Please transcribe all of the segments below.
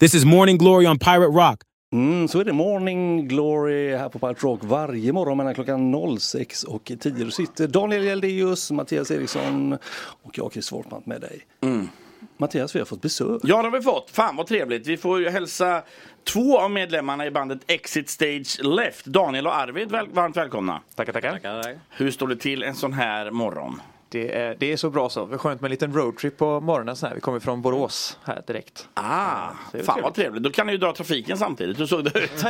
This is Morning Glory on Pirate Rock. Mm, så är det Morning Glory här på Pirate Rock varje morgon mellan klockan 06 och 10. Då sitter Daniel Jeldeus, Mattias Eriksson och jag, Chris Wortman med dig. Mattias, vi har fått besök. Ja, det har vi fått. Fan vad trevligt. Vi får ju hälsa två av medlemmarna i bandet Exit Stage Left. Daniel och Arvid, väl, varmt välkomna. Tackar, tackar. Hur står det till en sån här morgon? Det är, det är så bra så. Skönt med en liten roadtrip på morgonen så här. Vi kommer från Borås här direkt. Ah, fan vad trevligt. trevligt. Då kan ni ju dra trafiken samtidigt. Hur såg det ut?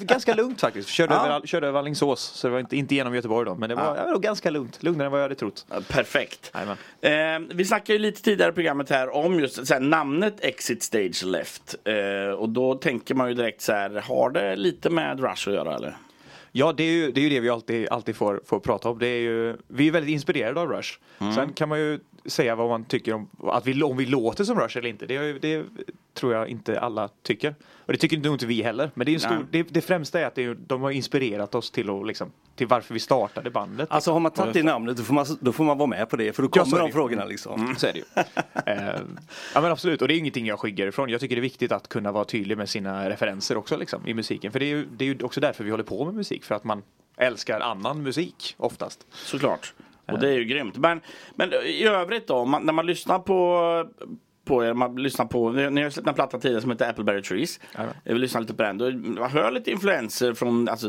Ganska lugnt faktiskt. Körde, Ja. över, körde över Alingsås, så det var inte, inte genom Göteborg då. Men det var, Ja. ja. ganska lugnt. Lugnare än vad jag hade trott. Perfekt. Eh, vi snackade ju lite tidigare i programmet här om just här, namnet Exit Stage Left. Eh, och då tänker man ju direkt så här, har det lite med Rush att göra eller? Ja, det är ju det, är ju det vi alltid, alltid får, får prata om. Det är ju, vi är väldigt inspirerade av Rush. Mm. Sen kan man ju säga vad man tycker om att vi, om vi låter som Rush eller inte. Det, det tror jag inte alla tycker. Och det tycker inte vi heller. Men det, är en stor, det, det främsta är att det är, de har inspirerat oss till, att, liksom, till varför vi startade bandet. Alltså har man tagit det namnet då får man, då får man vara med på det för då Ja, kommer är de frågorna liksom. Så är det ju. eh, ja men absolut, och det är ingenting jag skyggar ifrån. Jag tycker det är viktigt att kunna vara tydlig med sina referenser också liksom, i musiken. För det är, ju, det är ju också därför vi håller på med musik. För att man älskar annan musik oftast. Såklart. Och det är ju grymt. Men, men i övrigt då, man, när man lyssnar på på er, man lyssnar på, ni har släppt en platta tidigare som heter Appleberry Trees. Jajamän. Jag vill lyssna lite på den. Då, man hör lite influenser från alltså,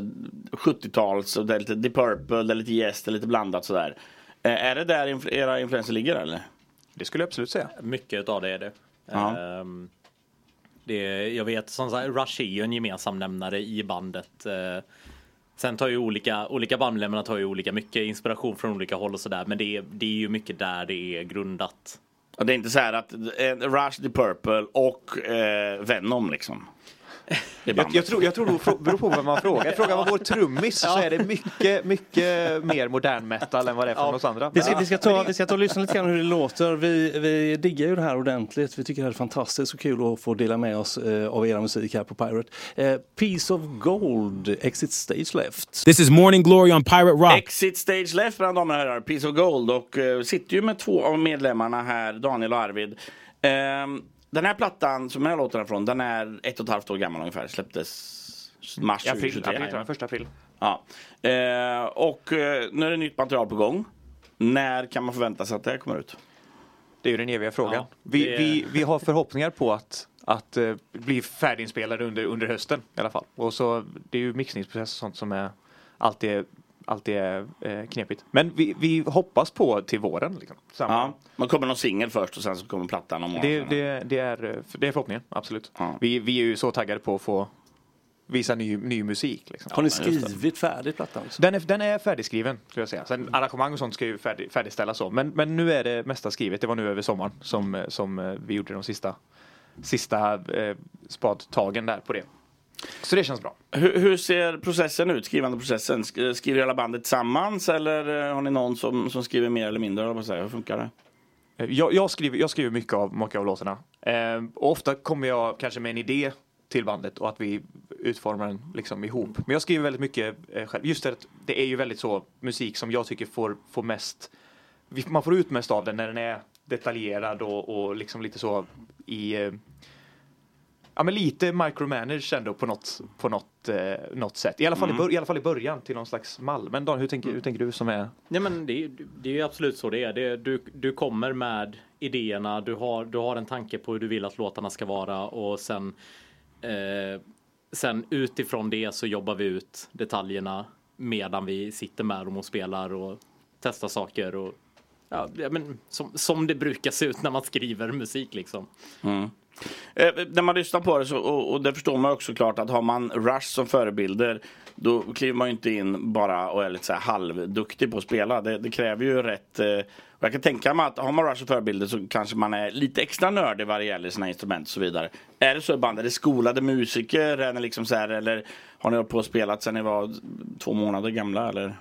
70-tals, och det är lite The Purple, det är lite Yes, det är lite blandat sådär. Eh, är det där influ- era influenser ligger eller? Det skulle jag absolut säga. Mycket av det är det. Ja. Ehm, det jag vet, som sagt, Rush är ju en gemensam nämnare i bandet. Eh, sen tar ju olika, olika bandmedlemmar tar ju olika mycket inspiration från olika håll och sådär. Men det är, det är ju mycket där det är grundat. Och det är inte så här att eh, Rush, The Purple och eh, Venom liksom. Jag, jag, tror, jag tror det beror på vem man frågar. Frågar man vår trummis så är det mycket, mycket mer modern metal än vad det är från oss andra. Vi ska, vi, ska ta, vi ska ta och lyssna lite grann hur det låter. Vi, vi diggar ju det här ordentligt. Vi tycker det är fantastiskt och kul att få dela med oss eh, av era musik här på Pirate. Eh, Piece of Gold, Exit Stage Left. This is Morning Glory on Pirate Rock. Exit Stage Left mina damer och herrar, Piece of Gold och eh, sitter ju med två av medlemmarna här, Daniel och Arvid. Ehm, den här plattan som den här låten är från, den är ett och ett halvt år gammal ungefär. Släpptes mars I april, 2023. april, jag, första april. Ja. Eh, och eh, nu är det nytt material på gång. När kan man förvänta sig att det här kommer ut? Det är ju den eviga frågan. Ja, vi, det- vi, vi har förhoppningar på att, att eh, bli färdiginspelade under, under hösten i alla fall. Och så det är ju mixningsprocess och sånt som är alltid, alltid är eh, knepigt. Men vi, vi hoppas på till våren. Liksom. Samma. Ja. Man kommer någon singel först och sen så kommer plattan om Det, det, det, är, det är förhoppningen, absolut. Ja. Vi, vi är ju så taggade på att få visa ny, ny musik. Liksom. Har ni skrivit färdigt plattan? också? Den är, den är färdigskriven, skulle jag säga. Sen arrangemang och sånt ska ju färdig, färdigställas så. Men, men nu är det mesta skrivet. Det var nu över sommaren som, som eh, vi gjorde de sista, sista eh, spadtagen där på det. Så det känns bra. Hur, hur ser processen ut, skrivande processen? Sk- Skriver hela bandet tillsammans eller eh, har ni någon som, som skriver mer eller mindre? eller vad säger jag? Hur funkar det? Eh, Jag, jag, skriver, jag skriver mycket av, mycket av låtarna. Eh, och ofta kommer jag kanske med en idé till bandet och att vi utformar den liksom ihop. Men jag skriver väldigt mycket eh, själv. Just det att det är ju väldigt så musik som jag tycker får, får mest, man får ut mest av den när den är detaljerad och, och liksom lite så i eh, Ja men lite micromanage ändå på något, på något, eh, något sätt. I alla, fall i bör, I alla fall i början till någon slags mall. Men Dan, hur tänker, hur tänker du som är Nej men det, är- det är ju absolut så det är. Det, du, du kommer med idéerna, du har, du har en tanke på hur du vill att låtarna ska vara och sen eh, Sen utifrån det så jobbar vi ut detaljerna medan vi sitter med dem och spelar och testar saker och ja, men som, som det brukar se ut när man skriver musik liksom. Eh, när man lyssnar på det så, och, och det förstår man också klart att har man Rush som förebilder då kliver man ju inte in bara och är lite så här halvduktig på att spela. Det, det kräver ju rätt eh, och jag kan tänka mig att har man Rush som förebilder så kanske man är lite extra nördig vad det gäller sina instrument och så vidare. Är det så i band? Är det skolade musiker? Är ni liksom så här, eller har ni hållit på och spelat sedan ni var två månader gamla eller?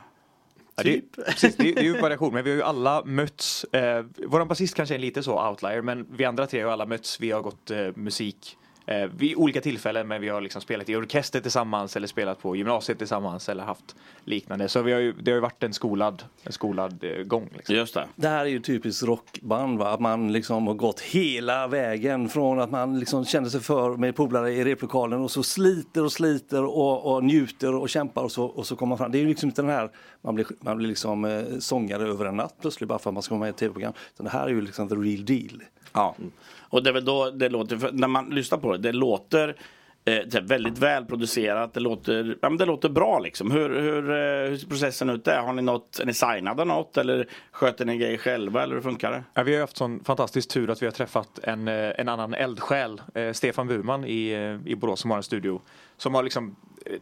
Ja, det, precis, det, är- det är ju variation, men vi har ju alla mötts. Eh, våran basist kanske är lite så outlier, men vi andra tre har alla mötts. Vi har gått eh, musik Eh, vid olika tillfällen, men vi har liksom spelat i orkester tillsammans eller spelat på gymnasiet tillsammans eller haft liknande. Så vi har ju, det har ju varit en skolad, en skolad eh, gång. Liksom. Just det. Det här är ju typiskt rockband va? Att man liksom har gått hela vägen från att man liksom känner sig för med polare i replokalen och så sliter och sliter och, och njuter och kämpar och så, och så kommer man fram. Det är ju liksom inte den här, man blir, man blir liksom eh, sångare över en natt plötsligt bara för att man ska vara med i ett tv-program. Utan det här är ju liksom the real deal. Ja. Och det är väl då det låter, när man lyssnar på det, det låter eh, väldigt välproducerat, det låter, ja, men det låter bra liksom. Hur, hur, eh, hur ser processen ut där? Har ni något, är ni signade något eller sköter ni grejer själva eller hur funkar det? Ja, vi har haft sån fantastisk tur att vi har träffat en, eh, en annan eldsjäl, eh, Stefan Burman i, eh, i Borås som har en studio. Som har liksom,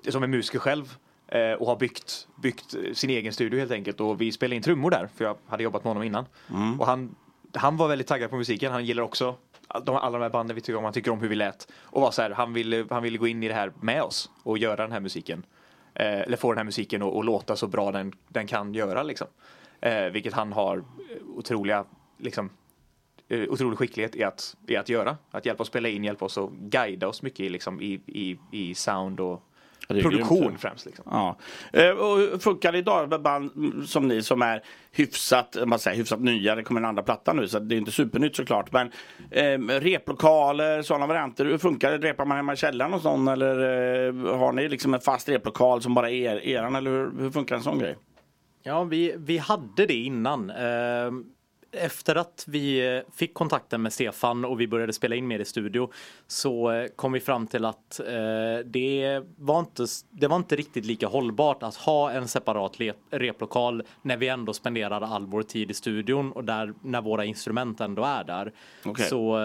som är musiker själv och har byggt, byggt sin egen studio helt enkelt. Och vi spelade in trummor där, för jag hade jobbat med honom innan. Och han, han var väldigt taggad på musiken, han gillar också de, alla de här banden vi tycker om, han tycker om hur vi lät. Och var så här, han ville, han ville gå in i det här med oss och göra den här musiken. Eh, eller få den här musiken att låta så bra den, den kan göra liksom. Eh, vilket han har otroliga, liksom, eh, otrolig skicklighet i att, i att göra. Att hjälpa oss spela in, hjälpa oss att guida oss mycket i, liksom, i, i, i sound och produktion grymt. främst. Liksom. Ja. Eh, och hur funkar det idag med band som ni som är hyfsat, man säger, hyfsat nya? Det kommer en andra platta nu så det är inte supernytt såklart. Men eh, replokaler, sådana varianter. Hur funkar det? Repar man hemma i källaren hos någon eller eh, har ni liksom en fast replokal som bara är er, eran? Eller hur, hur funkar en sån grej? Ja, vi, vi hade det innan. Eh, Efter att vi eh, fick kontakten med Stefan och vi började spela in mer i studio så eh, kom vi fram till att eh, det, var inte, det var inte riktigt lika hållbart att ha en separat replokal när vi ändå spenderade all vår tid i studion och där när våra instrument ändå är där. Okej. Så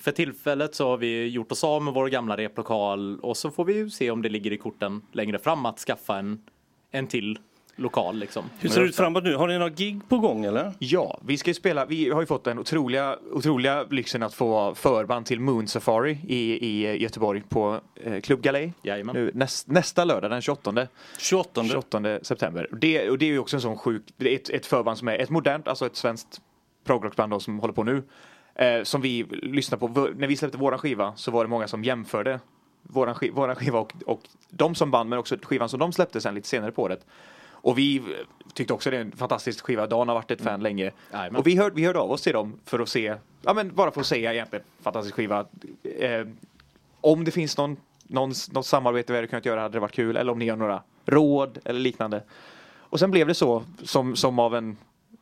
för tillfället så har vi gjort oss av med vår gamla replokal och så får vi ju se om det ligger i korten längre fram att skaffa en, en till lokal liksom. Hur ser det ut framåt nu? Har ni några gig på gång eller? Ja, vi ska ju spela, vi har ju fått den otroliga, otroliga lyxen att få vara förband till Moon Safari i, i Göteborg på eh, Club Galej. Nu, näst, nästa lördag den 28, 28. 28 september. Det, och det är ju också en sån sjuk, det är ett, ett förband som är ett modernt, alltså ett svenskt progrockband som håller på nu. Eh, som vi lyssnar på, när vi släppte våran skiva så var det många som jämförde våran, skiva, våran skiva och, och de som band men också skivan som de släppte sen lite senare på året. Och vi tyckte också det är en fantastisk skiva. Dan har varit ett fan länge. Jajamän. Och vi, hör, vi hörde av oss till dem för att se, ja men bara för att säga egentligen, fantastisk skiva. Eh, om det finns någon, någon, något samarbete vi hade kunnat göra hade det varit kul. Eller om ni har några råd eller liknande. Och sen blev det så, som, som av en,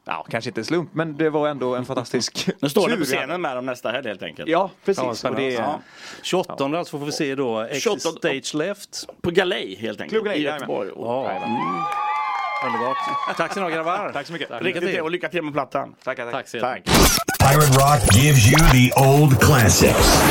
ja kanske inte en slump, men det var ändå en fantastisk Nu står tur på scenen med dem nästa helg helt enkelt. Ja, Ja, precis. och spännande. det, Ja. 28 alltså får vi se då. Exit 28. Stage Left. På Galej helt enkelt. Club Galej, I. Göteborg. Ja. Mm. Underbart. Tack så mycket grabbar. Tack så mycket. Lycka till och lycka till med plattan. Tackar. Tack så Tack. jättemycket. Pirate Rock gives you the old classics.